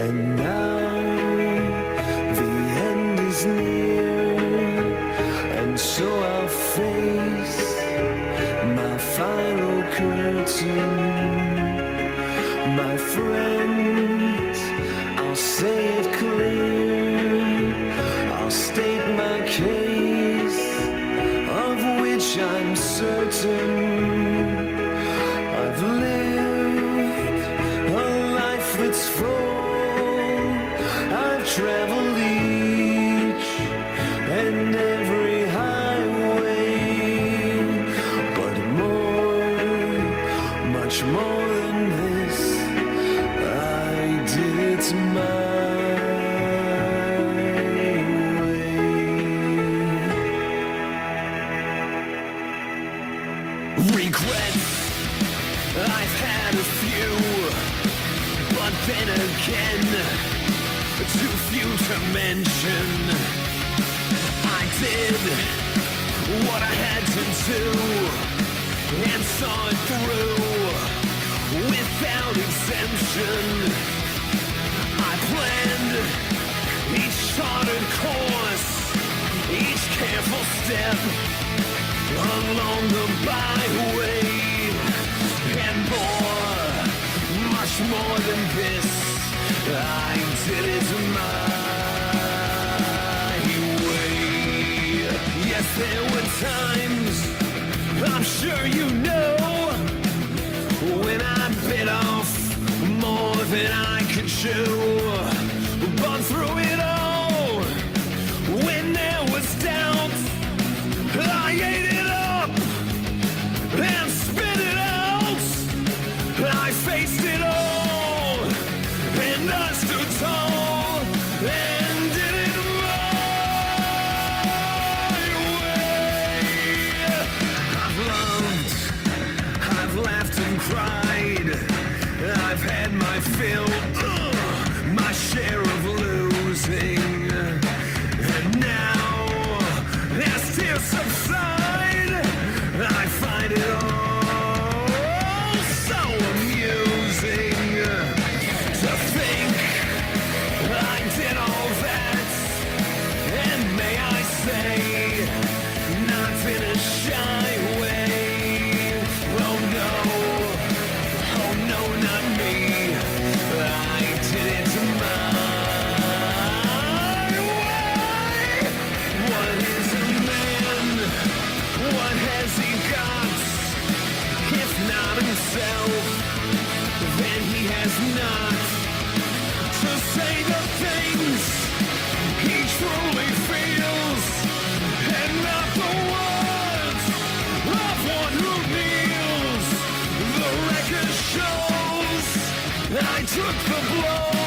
And now the end is near, and so I'll face my final curtain. My friends, I'll say it clear. I'll state my case, of which I'm certain. I've lived a life that's full. Again, too few to mention. Did what I had to do and saw it through without exemption. I planned each charted course, each careful step along the byway, and more, much more than this. I did it my you know, when I bit off more than I could chew. I've had my fill, ugh, my share of I took the blow.